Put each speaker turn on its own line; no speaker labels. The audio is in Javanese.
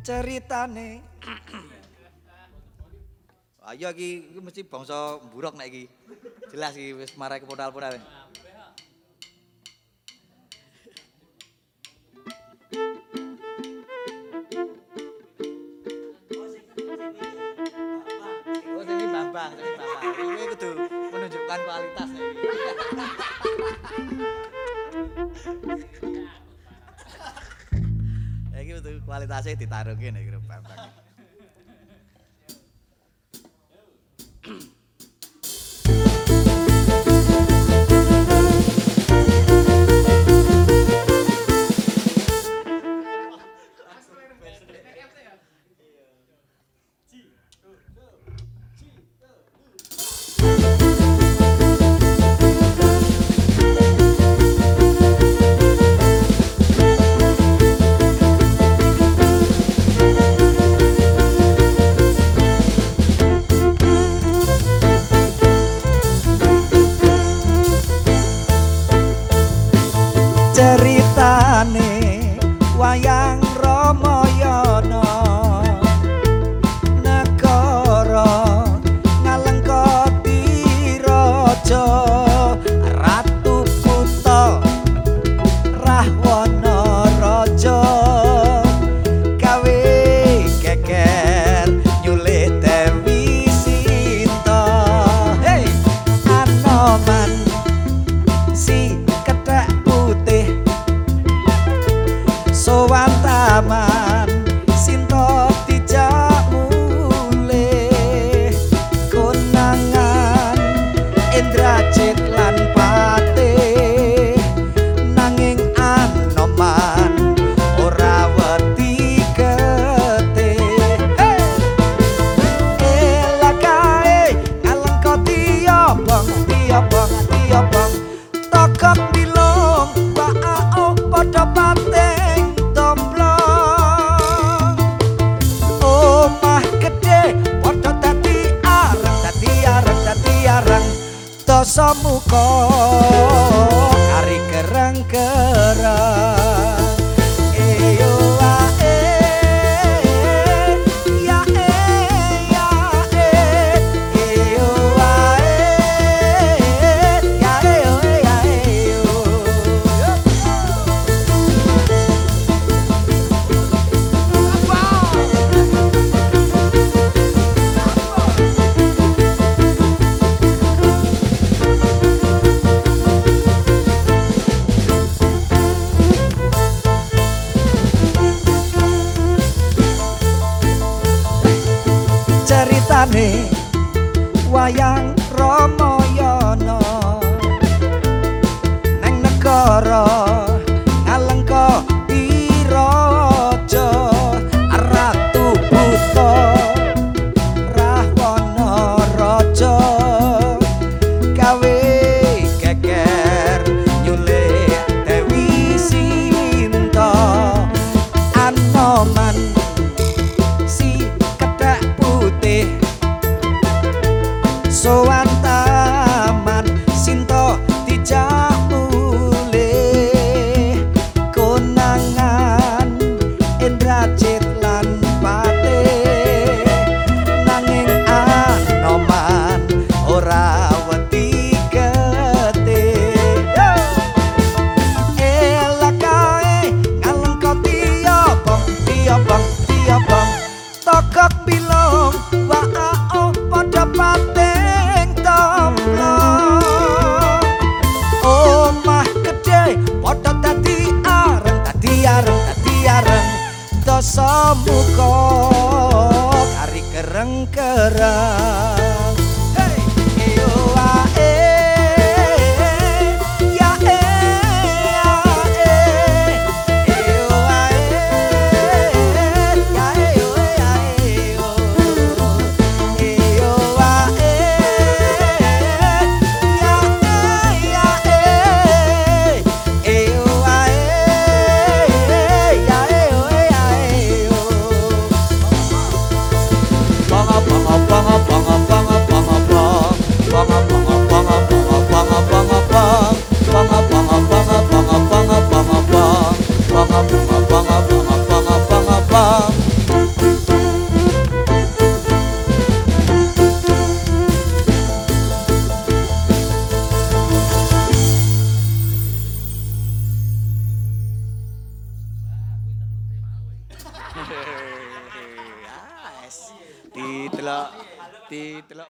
ceritane. Ayo iki mesti bangsa mburok nek iki. Jelas iki wis marai ke portal-portal bukan kualitas ya. Iki kudu kualitasé ditarungke nek grup Bambang. ceritane wayang Rama samuka. Kari kerang-kerang. Wayang berat Ti, te lo...